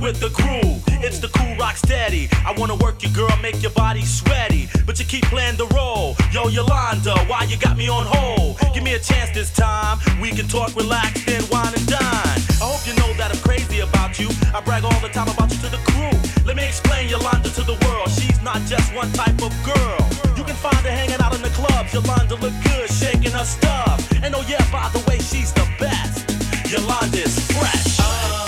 with the crew. It's the cool rock steady. I wanna work you, girl, make your body sweaty. But you keep playing the role. Yo, Yolanda, why you got me on hold? Give me a chance this time. We can talk, relax, then wine and dine. I hope you know that I'm crazy about you. I brag all the time about you to the crew. Let me explain Yolanda to the world. She's not just one type of girl. You can find her hanging out in the clubs. Yolanda look good, shaking her stuff. And oh yeah, by the way, she's the best. Yolanda's fresh. Uh-huh,